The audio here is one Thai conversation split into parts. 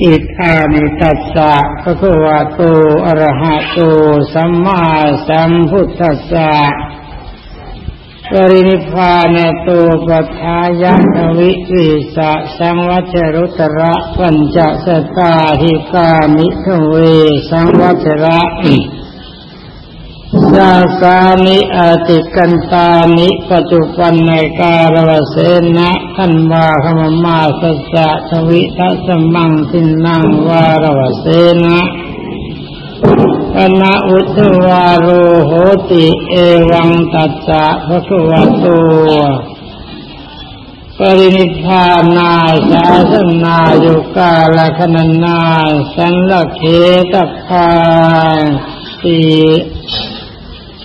อิทานิตัสสะภะคะวะโตอะระหะโตสัมมาสัมพุทธัสสะปรินิพพานโตปัฏฐายะทวิวิสะสังวัชรุตระปัญจสตาหิกามิทเวสังวัชระ สาสานิอาติกันตานิปัจจุปันในการวเสนะขันวาขมมาสัจจะทวิทัสมังสินังวารวเสนะปนะอุตวาโรโหติเอวังตัสสะพระคุวโตปรินิพานาสาสนาโยกาลคณนาสันลเคตพาติ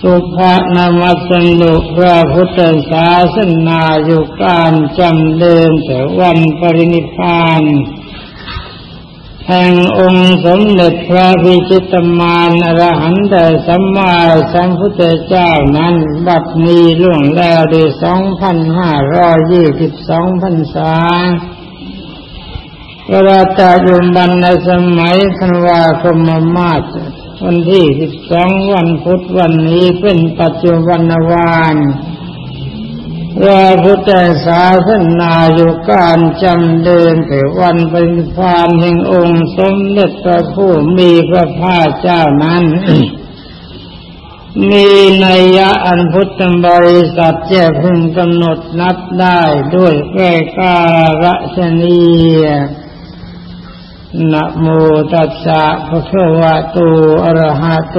สุภนามัสนุพระพุทธศาสนาอยู่การจำเดิมแต่วันปรินิพานแห่งองค์สมเด็จพระพิชิตมารอรหันตสัมมาสัมพุทธเจ้านั้นบัดนี้ล่วงแล้วด้สองพันห้าร้อยยี่สิบสองพันษาเวลาตาจุบันในสมัยธันวาคมมาศ วันที่สิบสองวันพุธวันนี้เป็นปัจจุบันวานว่าพุทธศาสนาอยู่การจำเดินแต่วันเป็นพานแห่งองค์สมเด็จพระผู้มีพระภาคเจ้านั้น มีนัยยะอันพุทธบริษัทแจ้พึงกำหนดนับได้ด้วยแก้การะชนี นะโมตัสสะภะคะวะโตอะระหะโต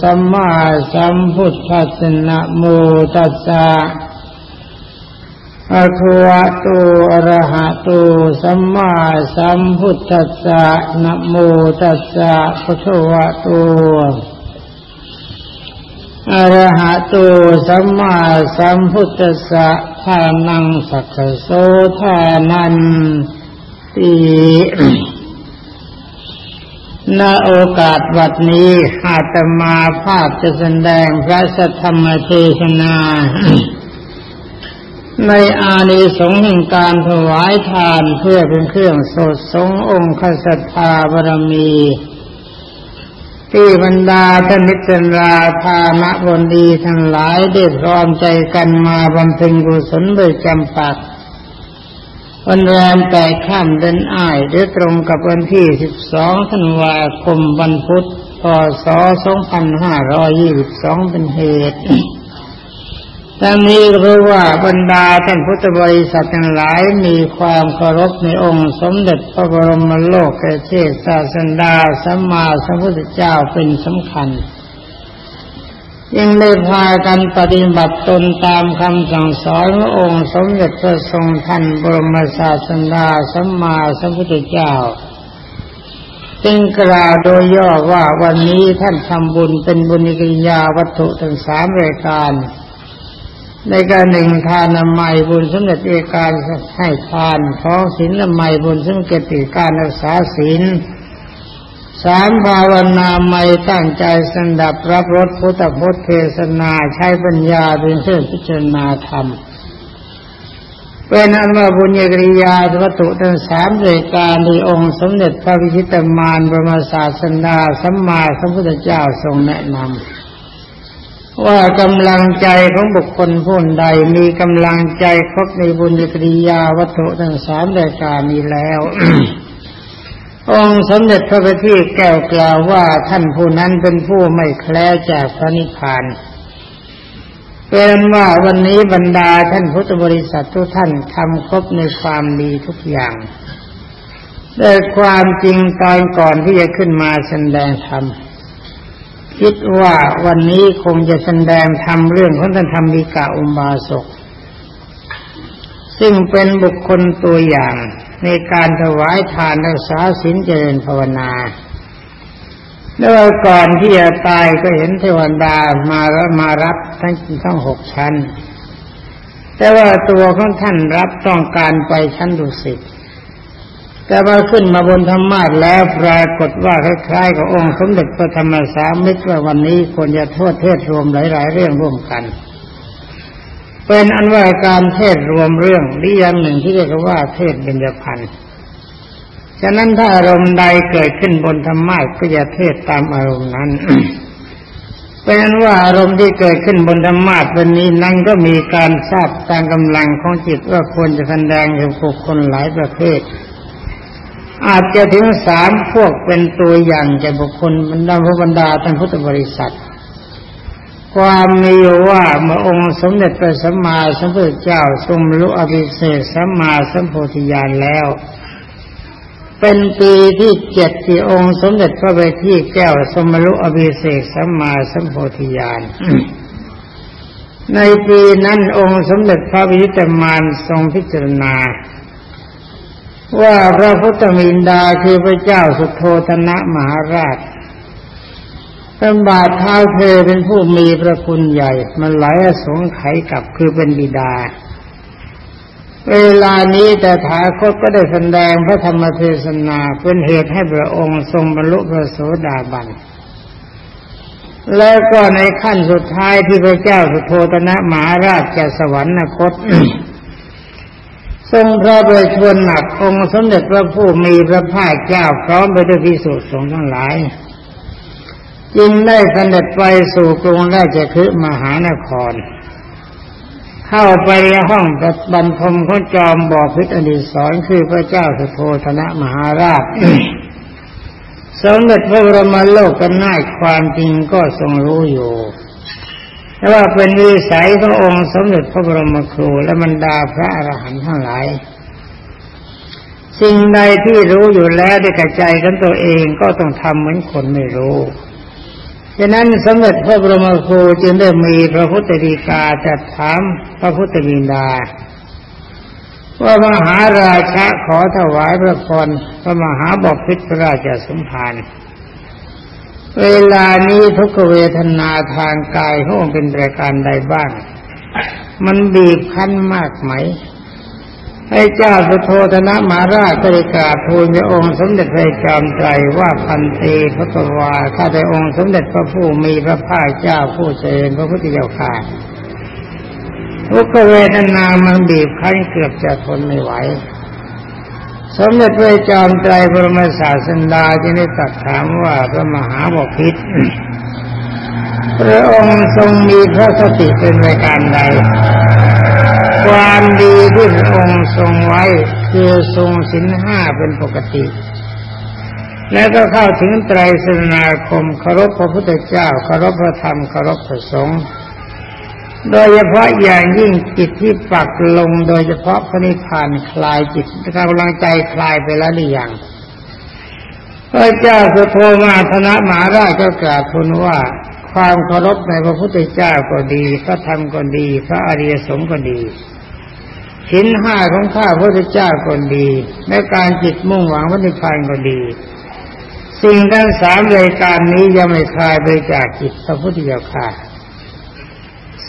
สัมมาสัมพุทธัสสะนะโมตัสสะภะคะวะโตอะระหะโตสัมมาสัมพุทธัสสะนะโมตัสสะภะคะวะโตอะระหะโตสัมมาสัมพุทธัสสะทานังสักขโสทานันติ ณโอกาสวัดนี้อาตมาภาพจะแสดงพระสัทธรรมเทศนา ในอานิสงส์แห่งการถวายทานเพื่อเป็นเครื่องสดสงองค์ขสัทธาบารมี ที่บรรดาท่านมิตรราธานบนดีทั้งหลายได้พร้อมใจกันมาบำเพ็ญกุศลโดยจำปัก วันแรมแต่ข้ามเดินอ้ายหรือตรงกับวันที่12ธันวาคมวันพุธพศ2522เป็นเหตุทั้งนี้ก็ราะว่าบรรดาท่านพุทธบริษัททั้งหลายมีความเคารพในองค์สมเด็จพระบรมโลกเทศศาสดาสัมมาสัมพุทธเจ้าเป็นสำคัญ ยังได้พากันปฏิบัติตนตามคำสั่งสอนขององค์สมเด็จพระทรงทันบรมศาสดาสัมมาสัมพุทธเจ้าจึงกล่าวโดยย่อว่าวันนี้ท่านทำบุญเป็นบุญกิริยาวัตถุทั้งสามรายการ ในการหนึ่งทานละไมบุญสมเด็จเอการให้ทานท้องศีลละไมบุญสมเด็จการรักษาศีล สามภาวนาไม่ตั้งใจสดับรับรสพุทธพจน์เทศนาใช้ปัญญาเป็นเครื่องพิจารณาธรรมเป็นอันว่าบุญญกริยาวัตถุทั้งสามรายการที่องค์สมเด็จพระวิชิตมารบรมศาสดาสัมมาสัมพุทธเจ้าทรงแนะนำว่ากำลังใจของบุคคลผู้ใดมีกำลังใจครบในบุญญกริยาวัตถุทั้งสามรายการนี้แล้ว องค์สมเด็จพระบัณฑิตแก้วกล่าวว่าท่านผู้นั้นเป็นผู้ไม่แคล้วจากพระนิพพานเป็นว่าวันนี้บรรดาท่านพุทธบริษัททุกท่านทำครบในความดีทุกอย่างแต่ความจริงตอนก่อนที่จะขึ้นมาแสดงธรรมคิดว่าวันนี้คงจะแสดงธรรมเรื่องของท่านธรรมิกาอุบาสกซึ่งเป็นบุคคลตัวอย่าง ในการถวายทานรักษาศีลเจริญภาวนา แล้วก่อนที่จะตายก็เห็นเทวดามาล้วมารับทั้งทั้งหกชั้น แต่ว่าตัวของท่านรับต้องการไปชั้นดุสิตแต่ว่าขึ้นมาบนธรรมาทแล้วปรากฏว่าคล้ายๆกับองค์สมเด็จพระธรรมสามิตรว่าวันนี้ควรจะโทษเทศรวมหลาย ๆ เรื่องร่วมกัน เป็นอันว่าการเทศรวมเรื่องนิยามหนึ่งที่เรียกว่าเทศเบญจพันธ์ฉะนั้นถ้าอารมณ์ใดเกิดขึ้นบนธรรมะก็อย่าเทศตามอารมณ์นั้นเป็นว่าอารมณ์ที่เกิดขึ้นบนธรรมะวันนี้นั่นก็มีการทราบตามกำลังของจิตว่าควรจะแสดงกับบุคคลหลายประเภท อาจจะถึงสามพวกเป็นตัวอย่างแก่บุคคลบรรดาพระบรรดาท่านพุทธบริษัท ความมีว่าเมื่อองค์สมเด็จพระสัมมาสัมพุทธเจ้าทรงรรลุอภิเศษสัมมาสัมโพธิญาณแล้ว เป็นปีที่เจ็ดที่องค์สมเด็จพระเวทีแก้วสมรุอภิเศษสัมมาสัมโพธิญาณในปีนั้นองค์สมเด็จพระวิจิตมานทรงพิจารณา ว่าพระพุทธมินดาคือพระเจ้าสุโธธนะมหาราช เป็นบาทเท้าเธอเป็นผู้มีพระคุณใหญ่ มันไหลอสงไขกับคือเป็นบิดา เวลานี้แต่ถาคตก็ได้แสดงพระธรรมเทศนาเป็นเหตุให้พระองค์ทรงบรรลุพระโสดาบัน แล้วก็ในขั้นสุดท้ายที่พระเจ้าสุโธตนะมหาราชจะสวรรคตทรงพระประชวรหนักองค์สมเด็จพระผู้มีพระภาคเจ้าพร้อมไปด้วยพิสุทธิ์สงฆ์ทั้งหลาย จึงได้เสด็จไปสู่กรุงราชคฤห์มหานคร เข้าไปในห้องบรรทมขจอมบ่อพิษอดีศรคือพระเจ้าสุโธธนะมหาราชสมเด็จพระบรมโลกกันนาถความจริงก็ทรงรู้อยู่แต่ว่าเป็นวิสัยขององค์สมเด็จพระบรมครูและบรรดาพระอรหันต์ทั้งหลายสิ่งใดที่รู้อยู่แล้วด้กระใจกันตัวเองก็ต้องทำเหมือนคนไม่รู้ ฉะนั้นสมเด็จพระบรมครูจึงได้มีพระพุทธดีกาจัดถามพระพุทธบิดาว่ามหาราชะขอถวายพระพรพระมหาบพิตรพระราชสมภารเวลานี้ทุกเวทนาทางกายขององเป็นรายการใดบ้าง มันบีบคั้นมากไหม ให้เจ้าสุโธธนะมหาราชริกราบทูลพระองค์สมเด็จพระจอมไตรว่าพันเตพระกวาข้าแต่องค์สมเด็จพระผู้มีพระภาคเจ้าผู้เจริญพระพุทธเจ้าข่าทุกเวทนามันบีบคั้นเกือบจะทนไม่ไหว สมเด็จพระจอมไตรบรมศาสดาจึงได้ตรัสถามว่าพระมหาบพิตรพระองค์ทรงมีพระสติเป็นรายการใด ความดีที่พระองค์ทรงไว้คือทรงสินห้าเป็นปกติ แล้วก็เข้าถึงไตรสรณาคมเคารพพระพุทธเจ้าเคารพพระธรรมเคารพพระสงฆ์โดยเฉพาะอย่างยิ่งจิตที่ปักลงโดยเฉพาะพระนิพพานคลายจิตกำลังใจคลายไปแล้วหรือยังพระเจ้าสุโธมาธนะมหาราชก็กราบทูลว่า ความเคารพในพระพุทธเจ้าก็ดี พระธรรมก็ดี พระอริยสงฆ์ก็ดีชิ้นห้าของข้าพระพุทธเจ้าก็ดี และการจิตมุ่งหวังพระนิพพานก็ดี สิ่งทั้งสามรายการนี้ยังไม่คลายไปจากจิตพระพุทธเจ้าค่ะ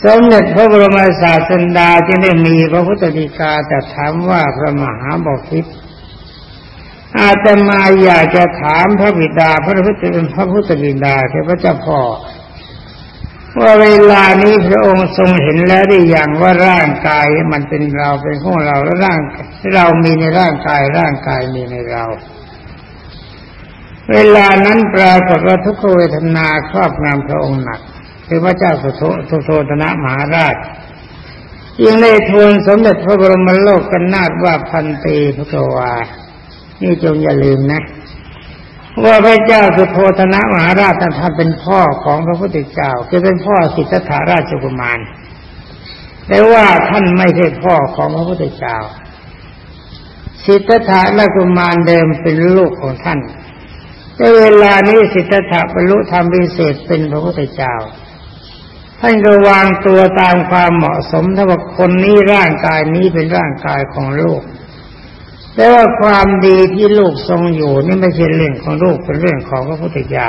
สมเด็จพระบรมศาสดาจึงได้มีพระพุทธดีกาแต่ถามว่าพระมหาบพิตรอาตมาอยากจะถามพระบิดาพระพุทธเป็นพระพุทธบิดาคือพเจ้าพ่อ ว่าเวลานี้พระองค์ทรงเห็นแล้วได้อย่างว่าร่างกายมันเป็นเราเป็นของเราแล้วร่างเรามีในร่างกายร่างกายมีในเรา เวลานั้นปรากฏว่าทุกขเวทนาครอบงำพระองค์หนักคือพระเจ้าสุโธสุโธธนะมหาราชยังได้ทูลสมเด็จพระบรมโลกกันนาถว่าพันตีพระกวานี่จงอย่าลืมนะ ว่าพระเจ้าสุโธธนะมหาราชท่านเป็นพ่อของพระพุทธเจ้าคือเป็นพ่อสิทธัตถาราชกุมารแต่ว่าท่านไม่ใช่พ่อของพระพุทธเจ้าสิทธัตถะราชกุมารเดิมเป็นลูกของท่านแต่เวลานี้สิทธัตถะบรรลุธรรมพิเศษเป็นพระพุทธเจ้าท่านก็วางตัวตามความเหมาะสมถ้าว่าคนนี้ร่างกายนี้เป็นร่างกายของลูก แต่ว่าความดีที่ลูกทรงอยู่นี่ไม่ใช่เรื่องของลูกเป็นเรื่องของพระพุทธเจ้า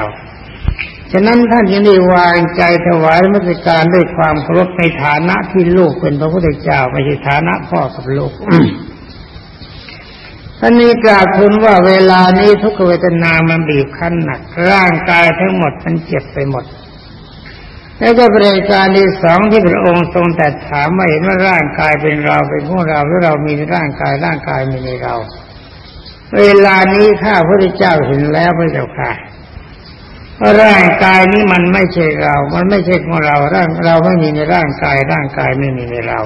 ฉะนั้นท่านยังได้วางใจถวายมัสการด้วยความเคารพในฐานะที่ลูกเป็นพระพุทธเจ้าไม่ใช่ฐานะพ่อกับลูกท่านนี้กล่าวทูลว่าเวลานี้ทุกเวทนามันบีบคั้นหนัก ร่างกายทั้งหมดมันเจ็บไปหมด แล้วก็ประการที่สองที่พระองค์ทรงแต่ถามว่าเห็นว่าร่างกายเป็นเราเป็นพวกเราหรือเรามีในร่างกายร่างกายมีในเรา เวลานี้ข้าพระเจ้าเห็นแล้วพระเจ้าค่ะร่างกายนี้มันไม่ใช่เรา มันไม่ใช่ของเราร่างเราไม่มีในร่างกาย ร่างกายไม่มีในเรา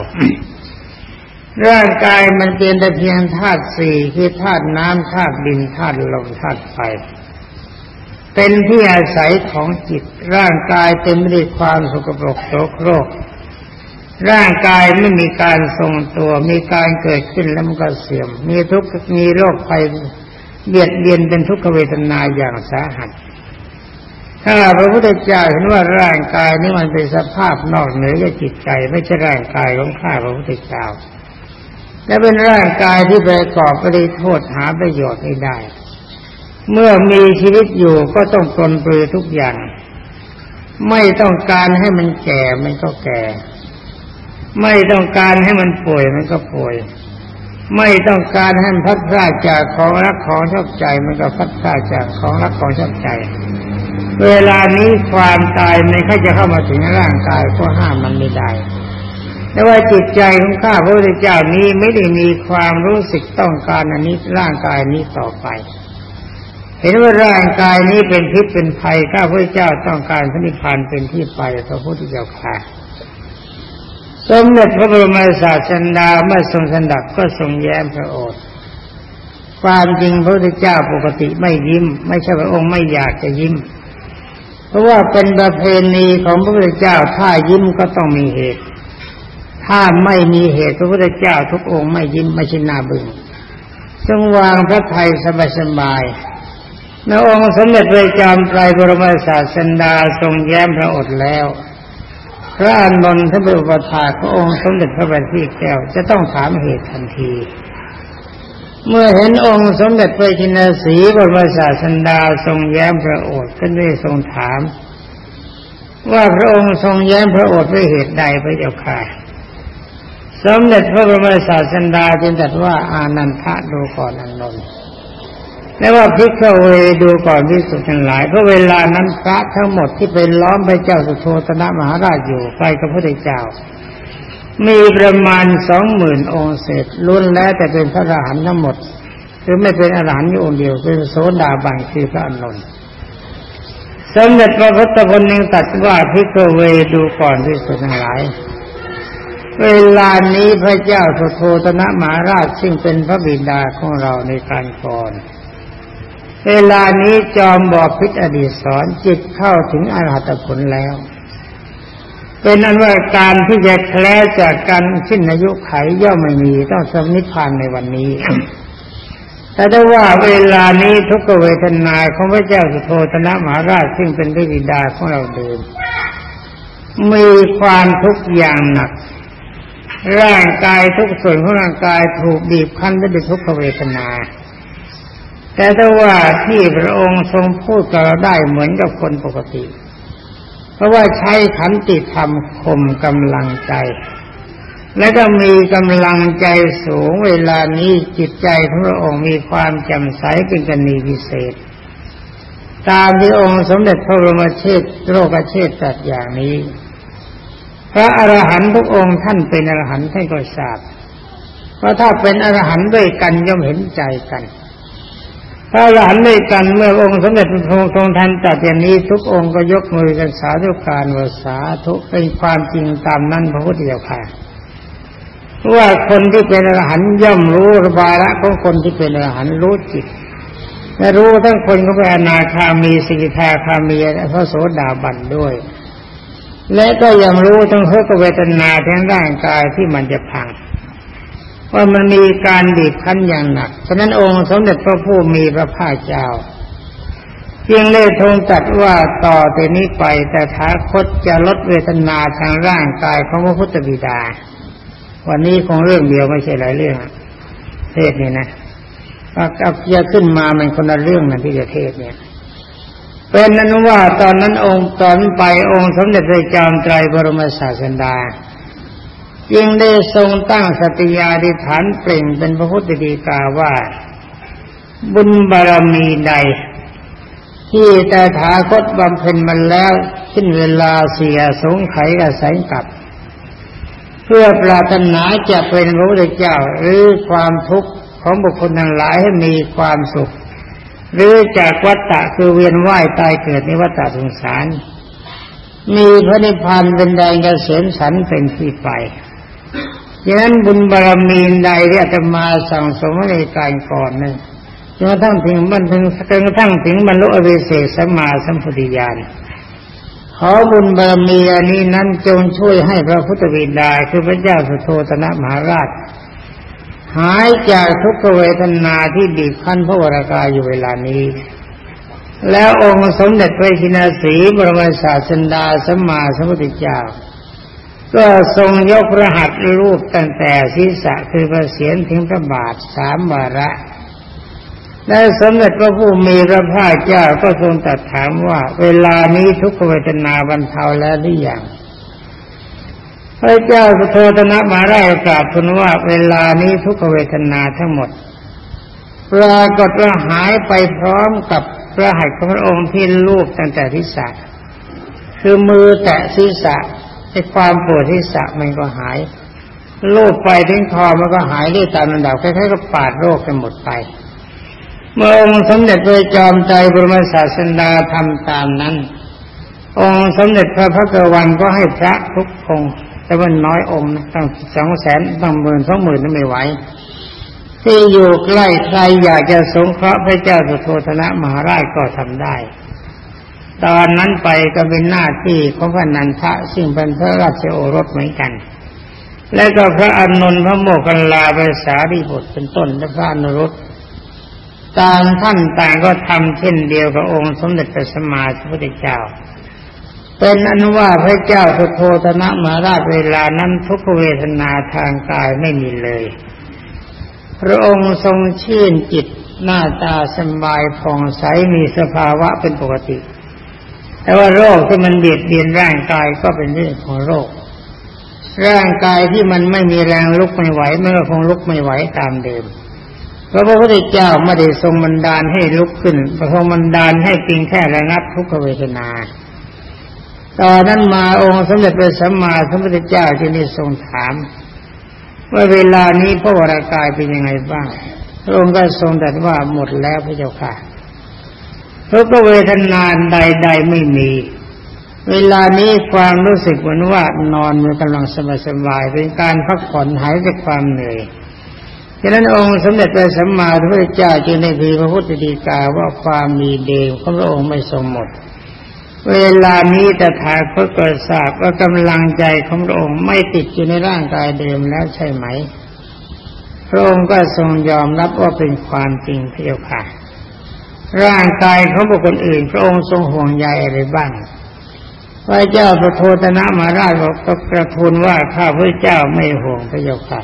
ร่างกายมันเป็นแต่เพียงธาตุสี่คือธาตุน้ำธาตุดินธาตุลมธาตุไฟ เป็นที่อาศัยของจิต ร่างกายเต็มไปด้วยความสกปรกโสโครก ร่างกายไม่มีการทรงตัว มีการเกิดขึ้นแล้วมันก็เสื่อม มีทุกข์มีโรคภัยเบียดเบียนเป็นทุกขเวทนาอย่างสาหัสถ้าพระพุทธเจ้าเห็นว่าร่างกายนี้มันเป็นสภาพนอกเหนือจากจิตใจ ไม่ใช่ร่างกายของข้าพระพุทธเจ้าและเป็นร่างกายที่ไปก่อประโทษหาประโยชน์ไม่ได้ เมื่อมีชีวิตอยู่ก็ต้องปลนปลือทุกอย่าง ไม่ต้องการให้มันแก่มันก็แก่ ไม่ต้องการให้มันป่วยมันก็ป่วย ไม่ต้องการให้มันพัดพลาดจากของรักของชอบใจ มันก็พัดพลาดจากของรักของชอบใจ เวลานี้ความตายไม่ค่อยจะเข้ามาถึงร่างกายก็ห้ามมันไม่ได้แต่ว่าจิตใจของข้าพระพุทธเจ้านี้ไม่ได้มีความรู้สึกต้องการอันนี้ร่างกายนี้ต่อไป เห็นว่าร่างกายนี้เป็นพิษเป็นภัยข้าพระเจ้าต้องการพระนิพพานเป็นที่ไปพระพุทธเจ้าค่ะสมเด็จพระบรมศาสดาเมื่อทรงสันดับก็ทรงแย้มพระโอษฐ์ความจริงพระพุทธเจ้าปกติไม่ยิ้ม ไม่ใช่พระองค์ไม่อยากจะยิ้ม เพราะว่าเป็นประเพณีของพระพุทธเจ้าถ้ายิ้มก็ต้องมีเหตุ ถ้าไม่มีเหตุพระพุทธเจ้าทุกองค์ไม่ยิ้มไม่ชินาบึงจงวางพระไทยสบายๆ ในองค์สมเด็จพระจอมไตรบรมศาสดาทรงแย้มพระอดแล้ว พระอานนท์ท่านเป็นอุปถาขององค์สมเด็จพระบัณฑิตแก้วจะต้องถามเหตุทันที เมื่อเห็นองค์สมเด็จพระจินสีบรมศาสันดาทรงแย้มพระโอษฐ์ก็ได้ทรงถาม ว่าพระองค์ทรงแย้มพระโอษฐ์ด้วยเหตุใดพระเจ้าค่ะสมเด็จพระบรมศาสันดาจึงตรัสว่าอานันทะดูก่อนอนนท์ และว่าพิกเวดูก่อนพิสุทั้งหลายเพราะเวลานั้นพระทั้งหมดที่เป็นล้อมพระเจ้าสุโธตนะมหาราชอยู่ไปกับพระเจ้า มีประมาณสองหมื่นองค์เศษล้วนแล้วแต่เป็นพระอรหันต์ทั้งหมด คือไม่เป็นอรหันต์อยู่องค์เดียวเป็นโสดาบันคือพระอนุนสมเด็จพระพุทธพลยังตัดว่าพิกเวดูก่อนที่สุทั้งหลายเวลานี้พระเจ้าสุโธตนะมหาราชซึ่งเป็นพระบิดาของเราในการก่อน เวลานี้จอมบอกพิษอดีตสอนจิตเข้าถึงอรหัตผลแล้ว เป็นอันว่าการที่จะแคล้วจากการสิ้นอายุไขย่อมไม่มีต้องสมิพานในวันนี้ แต่ได้ว่าเวลานี้ทุกเวทนาของพระเจ้าสุโธธนะมหาราชซึ่งเป็นพระบิดาของเราเดิมมีความทุกข์อย่างหนัก ร่างกายทุกส่วนของร่างกายถูกบีบคั้นด้วยทุกขเวทนา แต่ถ้าว่าที่พระองค์ทรงพูดกับเราได้เหมือนกับคนปกติ เพราะว่าใช้ขันติธรรมข่มกำลังใจ และก็มีกำลังใจสูงเวลานี้จิตใจของพระองค์มีความแจ่มใสเป็นกรณีพิเศษ ตามที่องค์สมเด็จพระบรมเชษโลกเชษตัดอย่างนี้ พระอรหันต์ทุกองค์ท่านเป็นอรหันต์ท่านก็ทราบเพราะถ้าเป็นอรหันต์ด้วยกันย่อมเห็นใจกัน พระหลานด้วยกันเมื่อองค์สมเด็จพระทรงทันจัดอย่างนี้ทุกองค์ก็ยกมือกันสาธุการวาสาธุเป็นความจริงตามนั้นพระพุทธเจ้าค่ะว่าคนที่เป็นอรหันต์ย่อมรู้ระบายละของคนที่เป็นอรหันต์รู้จิตและรู้ทั้งคนก็เป็นอนาคามีสิกิทาคามีพระโสดาบันด้วย และก็ยังรู้ทั้งเพื่อเวทนาทั้งร่างกายที่มันจะพัง ว่ามันมีการบีบคั้นอย่างหนัก ฉะนั้นองค์สมเด็จพระผู้มีพระภาคเจ้าเพียงเล่ทงตัดว่าต่อแต่นี้ไปแต่ท้าคตจะลดเวทนาทางร่างกายของพระพุทธบิดา วันนี้คงเรื่องเดียวไม่ใช่หลายเรื่องเทศนี่นะกับจะขึ้นมามันคนละเรื่องนะที่จะเทศเนี่ย เป็นนั้นว่าตอนนั้นองค์ตอนไปองค์สมเด็จพระจอมไตรบรมศาสดา จึงได้ทรงตั้งสติญาธิฐานเปล่งเป็นพระพุทธดีกาว่า บุญบารมีใด ที่แต่ถาคตบำเพ็ญมันแล้วขึ้นเวลาเสียสงไขกับแสงกับ เพื่อปรารถนาจะเป็นพระพุทธเจ้าหรือความทุกข์ของบุคคลทั้งหลายให้มีความสุข หรือจากวัฏฏะคือเวียนว่ายตายเกิดในวัฏฏะสงสาร มีพระนิพพานเป็นแดงเกษมสันเป็นที่ไป ฉะนั้นบุญบารมีใดที่อาตมาสั่งสมในการก่อนนั้นจนกระทั่งถึงบรรถึงจนกระทั่งถึงบรรลุอวิเศสมาสัมพุทธิญาณขอบุญบารมีอันนี้นั้นจงช่วยให้พระพุทธบิดาคือพระเจ้าสุโธตนะมหาราช หายจากทุกขเวทนาที่บีบคั้นพระวรากายอยู่เวลานี้ แล้วองค์สมเด็จพระชินสีบรมศาสดาสัมมาสัมพุทธเจ้า ก็ทรงยกพระหัตถ์รูปตั้งแต่ศีรษะคือพระเศียรถึงพระบาทสามวาระและสมเด็จพระผู้มีพระภาคเจ้าก็ทรงตรัสถามว่า เวลานี้ทุกขเวทนาบรรเทาแล้วหรือยังพระเจ้าสุโธทนะมาได้กราบทูลว่า เวลานี้ทุกขเวทนาทั้งหมดปรากฏว่าหายไปพร้อมกับพระหัตถ์ของพระองค์ที่ลูบตั้งแต่ทิศะคือมือแตะศีรษะ อ้ความปวดทิศะมันก็หายลูบไปถึงคอมันก็หายได้ตามลำดับคล้ายๆกับปาดโรคไปหมดไป เมื่อองค์สมเด็จพระจอมใจบรมศาสดาทำตามนั้น องค์สมเด็จพระพักวันก็ให้พระทุกองค์แต่ว่าน้อยองค์ตั้งสองแสนตั้งหมื่นสองหมื่นนั้นไม่ไหวที่อยู่ใกล้ใครอยากจะสงเคราะห์พระเจ้าสุโธธนะมหาราชก็ทำได้ ตอนนั้นไปก็เป็นหน้าที่ของพระนันทะซึ่งเป็นพระราชโอรสเหมือนกัน และก็พระอนุนพระโมคคัลลาภาษาริบุตรเป็นต้นและพระอนุรุตต่างท่านต่างก็ทำเช่นเดียวกับองค์สมเด็จพระสัมมาสัมพุทธเจ้า เป็นอนุว่าพระเจ้าสุโธธนะมาราชเวลานั้นทุกเวทนาทางกายไม่มีเลย พระองค์ทรงชื่นจิตหน้าตาสบายผ่องใสมีสภาวะเป็นปกติ แต่ว่าโรคที่มันเบียดเบียนร่างกายก็เป็นเรื่องของโรค ร่างกายที่มันไม่มีแรงลุกไม่ไหวมันก็คงลุกไม่ไหวตามเดิมพระพุทธเจ้าไม่ได้ทรงบันดาลให้ลุกขึ้นพระทรงบันดาลให้เพียงแค่ระงับทุกขเวทนาตอนนั้นมาองค์สมเด็จพระสัมมาสัมพุทธเจ้าจึงได้ทรงถาม ว่าเวลานี้พระวรากายเป็นยังไงบ้างพระองค์ก็ทรงตรัสว่าหมดแล้วพระเจ้าค่ะ ทุกเวทนาใด ๆไม่มี เวลานี้ความรู้สึกเหมือนว่านอนมันกำลังสบายๆเป็นการพักผ่อนหายจากความเหนื่อยฉะนั้นองค์สมเด็จพระสัมมาสัมพุทธเจ้าจึงได้มีพระพุทธดีกาว่าความมีเดงของพระองค์ไม่ทรงหมด เวลานี้แต่ถาคตก็ทราบว่ากำลังใจของพระองค์ไม่ติดอยู่ในร่างกายเดิมแล้วใช่ไหม พระองค์ก็ทรงยอมรับว่าเป็นความจริงเพระเจ้าค่ะ ร่างกายของบุคคลอื่น พระองค์ทรงห่วงใยอะไรบ้างพระเจ้าพระโทตนะมาราชก็กระทูลว่าข้าพระเจ้าไม่ห่วงพระเจ้าค่ะ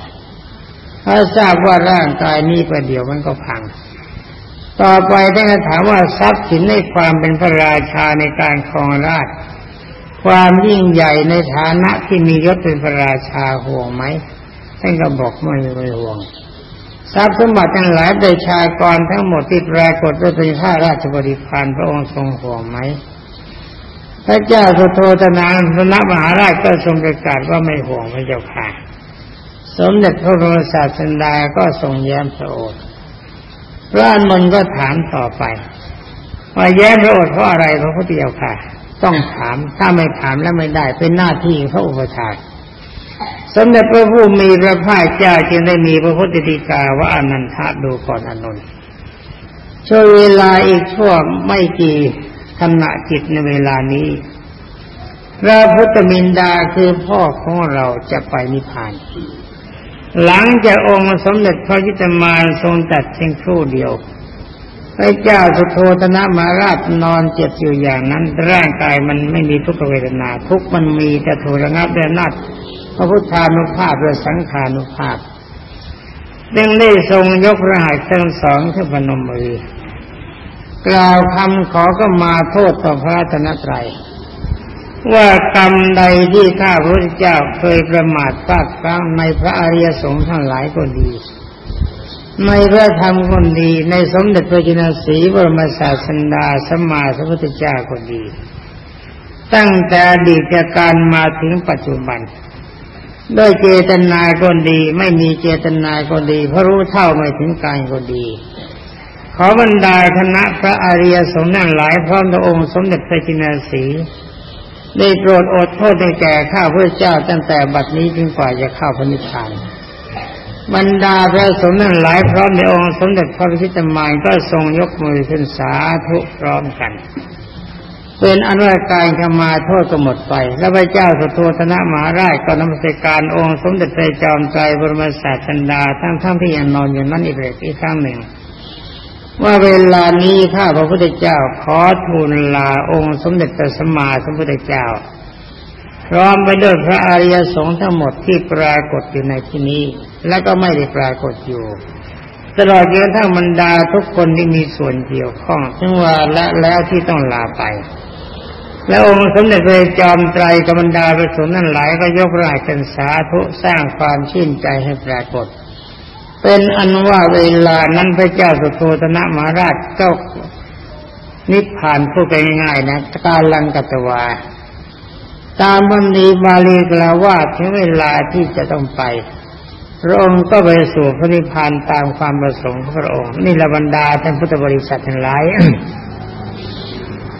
ถ้าทราบว่าร่างกายนี้ประเดี๋ยวมันก็พัง ต่อไปท่านถามว่าทรัพย์สินในความเป็นพระราชาในการครองราช ความยิ่งใหญ่ในฐานะที่มียศเป็นพระราชาห่วงไหมท่านก็บอกไม่ไม่ห่วง ทรัพย์สมบัติทั้งหลายประชากรทั้งหมดที่ปรากฏว่าเป็นข้าราชบริพารพระองค์ทรงห่วงไหมพระเจ้าสุโธทนานพระมหาราชก็ทรงประกาศว่าไม่ห่วงพระเจ้าค่ะ สมเด็จพระบรมศาสดาก็ทรงแย้มพระโอษฐ์พระอนุนก็ถามต่อไปว่าแย้มพระโอษฐ์เพราะอะไรพระพุทธเจ้าค่ะ ต้องถามถ้าไม่ถามแล้วไม่ได้เป็นหน้าที่พระอุปชา สมเด็จพระผู้มีพระภาคเจ้าจึงได้มีพระพุทธดีกาว่าอนันทะดูก่อนอนุนช่วงเวลาอีกช่วงไม่กี่ขณะจิตในเวลานี้พระพุทธมินดาคือพ่อของเราจะไปนิพพาน หลังจากองค์สมเด็จพระยิตมานทรงตัดเพียงครู่เดียวพระเจ้าสุโธธนะมาราชนอนเจ็บอยู่อย่างนั้น ร่างกายมันไม่มีทุกขเวทนา ทุกมันมีแต่ถูกระงับด้วยนัด พระพุทธานุภาพและสังขานุภาพดังได้ทรงยกรหัตถ์ทั้งสองขึ้นพนมมือกล่าวคำขอก็มาโทษต่อพระธนตรัย ว่ากรรมใดที่ข้าพระเจ้าเคยประมาทพลาดพลั้งในพระอริยสงฆ์ทั้งหลายก็ดี ในพระธรรมคนดี ในสมเด็จพระจินสีบรมศาสดาสมมาสัมพุทธเจ้าก็ดี ตั้งแต่อดีตการมาถึงปัจจุบัน ด้วยเจตนาก็ดี ไม่มีเจตนาก็ดี เพราะรู้เท่าไม่ถึงการก็ดี ขอบรรดาคณะพระอริยสงฆ์นั่นหลายพร้อมพระองค์สมเด็จพระจินสีได้โปรดอดโทษในแก่ข้าพระเจ้าตั้งแต่บัดนี้ถึงกว่าจะเข้าพระนิพพานบรรดาพระสงฆ์นั้นหลายพร้อมในองค์สมเด็จพระพิชิตมายก็ทรงยกมือขึ้นสาธุพร้อมกัน เป็นอนุการขมาโทษก็หมดไป แล้วพระเจ้าสุโธธนะมหาราชก็นมัสการองค์สมเด็จพระจอมไตรบรมศาสดาทั้งทั้งที่ยังนอนอยู่นั้นอีกอีกครั้งหนึ่ง ว่าเวลานี้ข้าพระพุทธเจ้าขอทูลลาองค์สมเด็จพระสัมมาสัมพุทธเจ้า พร้อมไปด้วยพระอริยสงฆ์ทั้งหมดที่ปรากฏอยู่ในที่นี้ และก็ไม่ได้ปรากฏอยู่ตลอดจนทั้งบรรดาทุกคนที่มีส่วนเกี่ยวข้องถึงว่าและแล้วที่ต้องลาไป แล้วองค์สมเด็จพระจอมไตรกับบรรดาประสงค์นั้นหลายก็ยกราชสาธุสร้างความชื่นใจให้ปรากฏ เป็นอันว่าเวลานั้นพระเจ้าสุโธธนะมหาราชก็นิพพานพูดไปง่ายๆนะกาลังกัตวา ตามบันดีบาลีกล่าวว่าถึงเวลาที่จะต้องไป พระองค์ก็ไปสู่พระนิพพานตามความประสงค์ของพระองค์นี่ละบรรดาท่านพุทธบริษัททั้งหลาย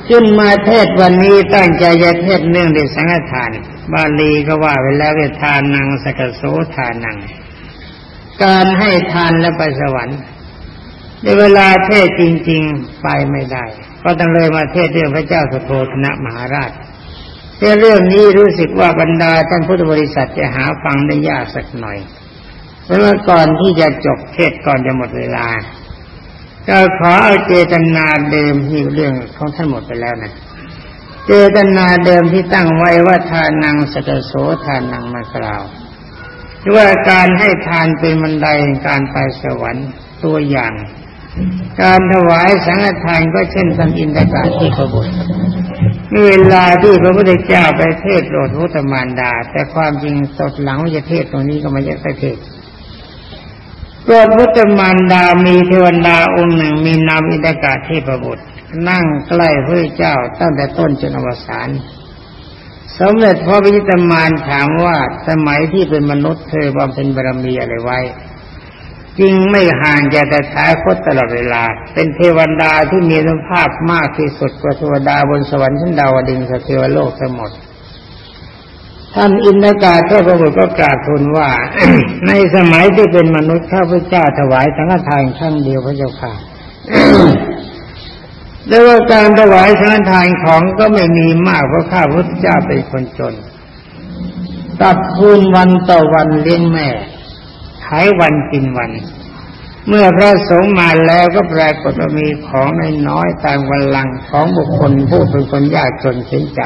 ขึ้นมาเทศวันนี้ตั้งใจจะเทศเนื่องในสังฆทาน บาลีก็ว่าไปแล้วเวทานังสกโสทานัง การให้ทานและไปสวรรค์ ในเวลาเทศจริง ๆไปไม่ได้ ก็ต้องเลยมาเทศเรื่องพระเจ้าสุโธธนะมหาราชแต่เรื่องนี้รู้สึกว่าบรรดาท่านพุทธบริษัทจะหาฟังได้ยากสักหน่อย เพราะว่าก่อนที่จะจบเทศก่อนจะหมดเวลา ก็ขอเอาเจตนาเดิมที่เรื่องของท่านหมดไปแล้วนะเจตนาเดิมที่ตั้งไว้ว่าทานังสัตโสทานังมากล่าวว่าการให้ทานเป็นบันไดการไปสวรรค์ตัวอย่าง การถวายสังฆทานก็เช่นสันอินทกาที่ขบุตรเวลาที่พระพุทธเจ้าไปเทศโปรดพุทธมารดา แต่ความจริงตดหลังจะเทศตรงนี้ก็ไม่จะไปเทศ โปรดพุทธมารดามีเทวดาองค์หนึ่งมีนามอินทกาเทพบุตร นั่งใกล้พระเจ้าตั้งแต่ต้นจนอวสานสมเด็จพระพิจิตรมารถามว่าสมัยที่เป็นมนุษย์เธอบำเพ็ญบารมีอะไรไว้จริงไม่ห่างจากแต่ท้ายคตตลอดเวลา เป็นเทวดาที่มีสภาพมากที่สุดกว่าเทวดาบนสวรรค์ชั้นดาวดึงสเทวโลกทั้งหมด ท่านอินทกาเทพบุตรก็กราบทูลว่า ในสมัยที่เป็นมนุษย์ข้าพเจ้าถวายสังฆทานครั้งเดียวพระเจ้าค่ะแต่ว่าการถวายสังฆทานของก็ไม่มีมากเพราะข้าพเจ้าเป็นคนจน ตัดคูณวันต่อวันเลี้ยงแม่ขายวันกินวัน เมื่อพระสงฆ์มาแล้วก็ปรากฏว่ามีของน้อยๆตามวันลังของบุคคลผู้เป็นคนยากจนเสียใจ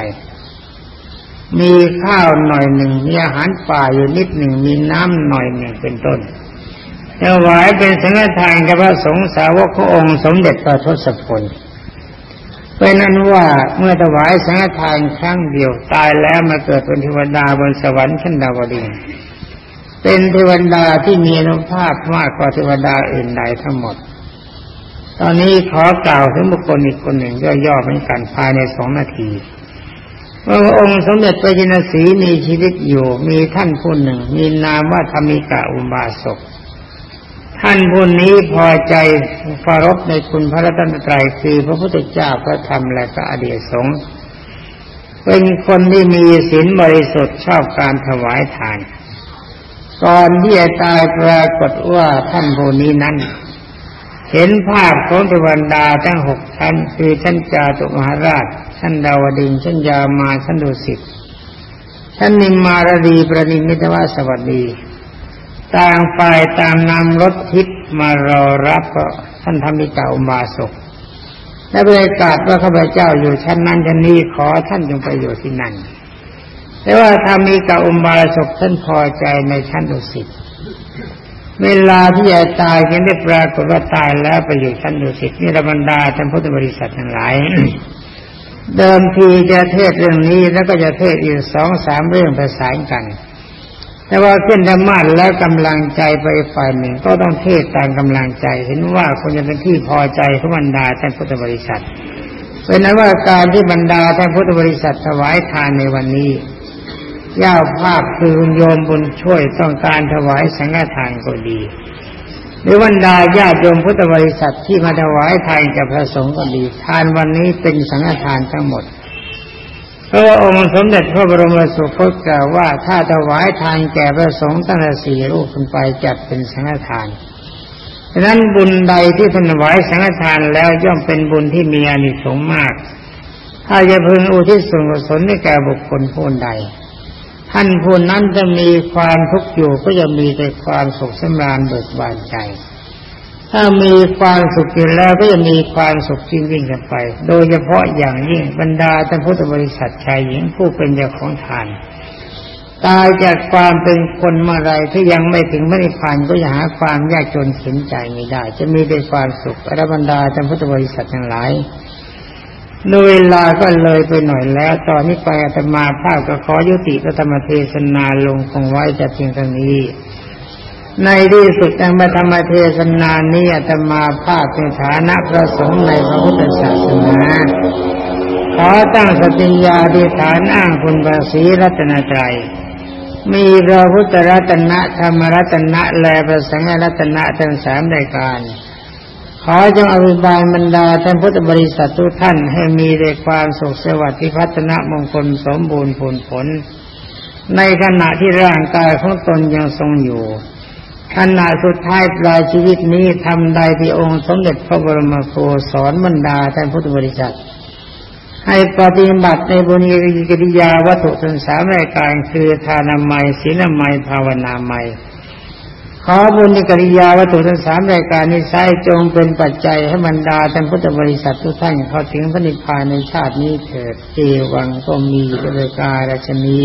มีข้าวหน่อยหนึ่งมีอาหารป่าอยู่นิดหนึ่งมีน้ำหน่อยหนึ่งเป็นต้นถวายเป็นสังฆทานกับพระสงฆ์สาวกขององค์สมเด็จพระทศพลเป็นนั้นว่าเมื่อถวายสังฆทานครั้งเดียวตายแล้วมาเกิดเป็นเทวดาบนสวรรค์ชั้นดาวดึงเป็นเทวดาที่มีอนุภาพมากกว่าเทวดาอื่นใดทั้งหมด ตอนนี้ขอกล่าวถึงบุคคลอีกคนหนึ่งย่อๆเหมือนกันภายในสองนาที ว่าองค์สมเด็จพระจินสีมีชีวิตอยู่ มีท่านผู้หนึ่ง มีนามว่าธรรมิกาอุบาสกท่านผู้นี้พอใจฟารบในคุณพระรัตนตรัยคือพระพุทธเจ้าพระธรรมและพระอดียสงฆ์เป็นคนที่มีศีลบริสุทธิ์ชอบการถวายทาน ก่อนที่จะตายปรากฏว่าท่านผู้นี้นั้น เห็นภาพของเทวดาทั้งหกชั้น คือชั้นจาตุมหาราชชั้นดาวดึงชั้นยามาชั้นดุสิตชั้นนิมมารดีประนิมิตวาสวัสดี ต่างฝ่ายต่างนำรถทิพมารอรับก็ท่านธรรมิกาอุมาศกและประกาศว่าข้าพเจ้าอยู่ชั้นนั้นชั้นนี้ขอท่านจงไปอยู่ที่นั่นแต่ว่าถ้ามีกาอุมาสกท่านพอใจในชั้นดุสิต เวลาที่จะตายยังได้ปรากฏว่าตายแล้วไปอยู่ชั้นดุสิตนี่ระบรรดาท่านพุทธบริษัททั้งหลาย เดิมทีจะเทศเรื่องนี้แล้วก็จะเทศอีกสองสามเรื่องประสานกัน แต่ว่าขึ้นธรรมะแล้วกำลังใจไปฝ่ายหนึ่ง ก็ต้องเทศตามกำลังใจเห็นว่าคนจะเป็นที่พอใจของบรรดาท่านพุทธบริษัทเป็นนั้นว่าการที่บรรดาท่านพุทธบริษัทถวายทานในวันนี้ ย่าภาพคือโยมบุญช่วยต้องการถวายสังฆทานก็ดี หรือบรรดาญาติโยมพุทธบริษัทที่มาถวายทานแก่พระสงฆ์ก็ดี ทานวันนี้เป็นสังฆทานทั้งหมดเพราะว่าองค์สมเด็จพระบรมสุคตกล่าวว่าถ้าถวายทานแก่พระสงฆ์ตั้งแต่สี่รูปขึ้นไปจัดเป็นสังฆทานฉะนั้นบุญใดที่ถวายสังฆทานแล้วย่อมเป็นบุญที่มีอานิสงส์มาก ถ้าจะพึงอุทิศส่วนกุศลให้แก่บุคคลผู้ใด ท่านผู้นั้นจะมีความทุกข์อยู่ก็จะมีแต่ความสุขสำราญเบิกบานใจ ถ้ามีความสุขอยู่แล้วก็จะมีความสุขยิ่งยิ่งกันไป โดยเฉพาะอย่างยิ่งบรรดาท่านพุทธบริษัทชายหญิงผู้เป็นเจ้าของทาน ตายจากความเป็นคนเมื่อไรที่ยังไม่ถึงมรรคผานก็จะหาความยากจนเข็นใจไม่ได้ จะมีแต่ความสุขอรบรรดาท่านพุทธบริษัททั้งหลาย โดยเวลาก็เลยไปหน่อยแล้ว ตอนนี้ไปอาตมาภาพก็ขอยุติพระธรรมเทศนาลงคงไว้แต่เพียงเท่านี้ ในที่สุดในธรรมเทศนานี้อาตมาภาพในฐานะพระสงฆ์ในพระพุทธศาสนาขอตั้งสติญาธิฐานอ้างคุณพระสีรัตนตรัยมีพระพุทธรัตนะธรรมรัตนะและพระสังฆรัตนะทั้งสามรายการ ขอจงอภิบาลบรรดาท่านพุทธบริษัททุกท่านให้มีแต่ความสุขสวัสดิ์พัฒนามงคลสมบูรณ์ผลผล ในขณะที่ร่างกายของตนยังทรงอยู่ขณะสุดท้ายปลายชีวิตนี้ทำใดที่องค์สมเด็จพระบรมโคสอนบรรดาท่านพุทธบริษัท ให้ปฏิบัติในบุญกิริยาวัตถุทั้งสามรายการคือทานามัยศีลมัยภาวนามัย ขอบุญในกิริยาวัตถุทั้งสามรายการนี้ใช้จงเป็นปัจจัยให้บรรดาท่านพุทธบริษัททุกท่านเข้าถึงพระนิพพานในชาตินี้เถิดเอวังก็มีบริการราชนี